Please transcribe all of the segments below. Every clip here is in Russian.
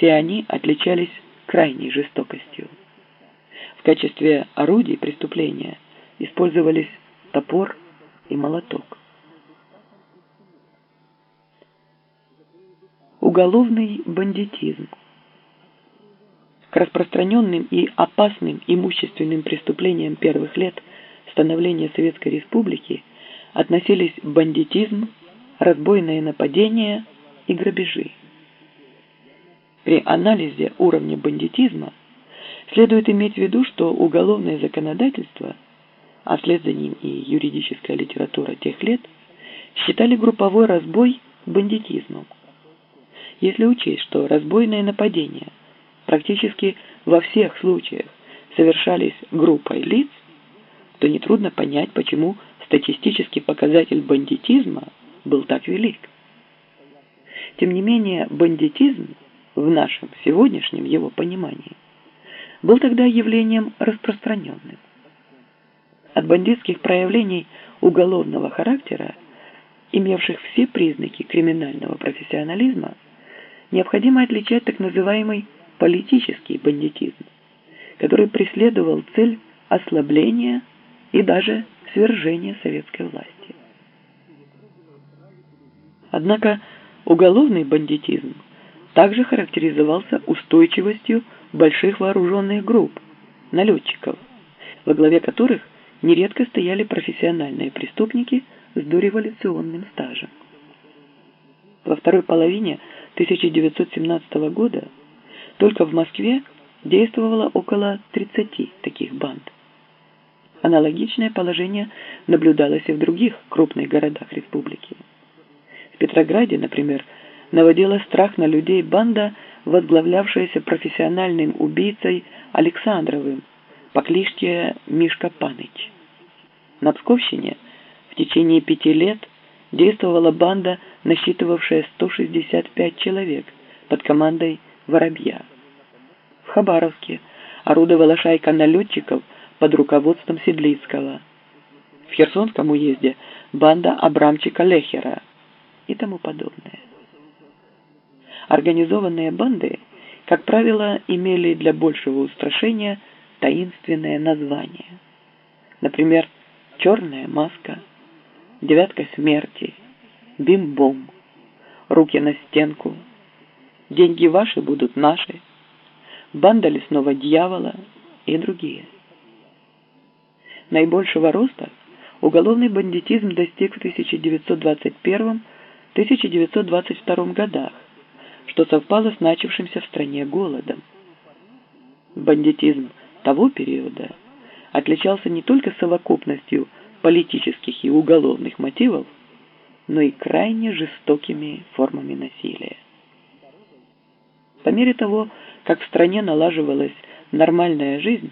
Все они отличались крайней жестокостью. В качестве орудий преступления использовались топор и молоток. Уголовный бандитизм. К распространенным и опасным имущественным преступлениям первых лет становления Советской Республики относились бандитизм, разбойные нападения и грабежи. При анализе уровня бандитизма следует иметь в виду, что уголовное законодательство, а вслед за ним и юридическая литература тех лет, считали групповой разбой бандитизмом. Если учесть, что разбойные нападения практически во всех случаях совершались группой лиц, то нетрудно понять, почему статистический показатель бандитизма был так велик. Тем не менее, бандитизм в нашем сегодняшнем его понимании был тогда явлением распространенным. От бандитских проявлений уголовного характера, имевших все признаки криминального профессионализма, необходимо отличать так называемый политический бандитизм, который преследовал цель ослабления и даже свержения советской власти. Однако уголовный бандитизм также характеризовался устойчивостью больших вооруженных групп, налетчиков, во главе которых нередко стояли профессиональные преступники с дореволюционным стажем. Во второй половине 1917 года только в Москве действовало около 30 таких банд. Аналогичное положение наблюдалось и в других крупных городах республики. В Петрограде, например, наводила страх на людей банда, возглавлявшаяся профессиональным убийцей Александровым по кличке Мишка Паныч. На Псковщине в течение пяти лет действовала банда, насчитывавшая 165 человек под командой Воробья. В Хабаровске орудовала шайка налетчиков под руководством Седлицкого. В Херсонском уезде банда Абрамчика Лехера и тому подобное. Организованные банды, как правило, имели для большего устрашения таинственное название. Например, «Черная маска», «Девятка смерти», «Бим-бом», «Руки на стенку», «Деньги ваши будут наши», «Банда лесного дьявола» и другие. Наибольшего роста уголовный бандитизм достиг в 1921-1922 годах, что совпало с начавшимся в стране голодом. Бандитизм того периода отличался не только совокупностью политических и уголовных мотивов, но и крайне жестокими формами насилия. По мере того, как в стране налаживалась нормальная жизнь,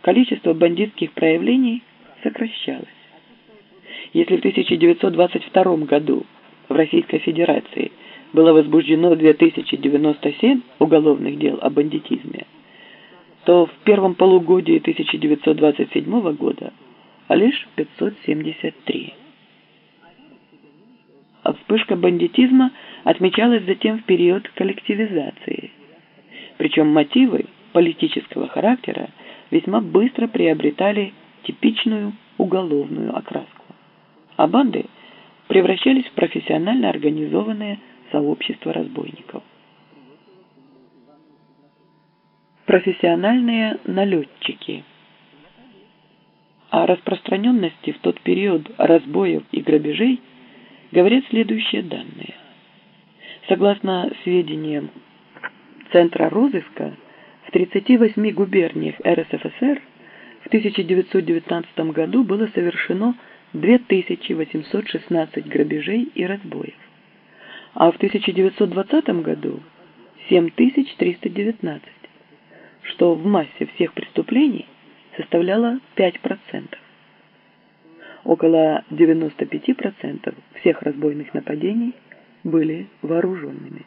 количество бандитских проявлений сокращалось. Если в 1922 году в Российской Федерации было возбуждено 2097 уголовных дел о бандитизме, то в первом полугодии 1927 года лишь 573. А вспышка бандитизма отмечалась затем в период коллективизации. Причем мотивы политического характера весьма быстро приобретали типичную уголовную окраску. А банды превращались в профессионально организованные сообщества разбойников. Профессиональные налетчики. О распространенности в тот период разбоев и грабежей говорят следующие данные. Согласно сведениям Центра розыска, в 38 губерниях РСФСР в 1919 году было совершено 2816 грабежей и разбоев, а в 1920 году 7319, что в массе всех преступлений составляло 5%. Около 95% всех разбойных нападений были вооруженными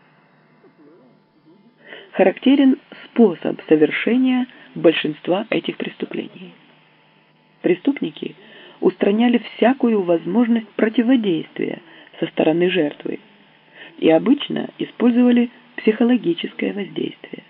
характерен способ совершения большинства этих преступлений. Преступники устраняли всякую возможность противодействия со стороны жертвы и обычно использовали психологическое воздействие.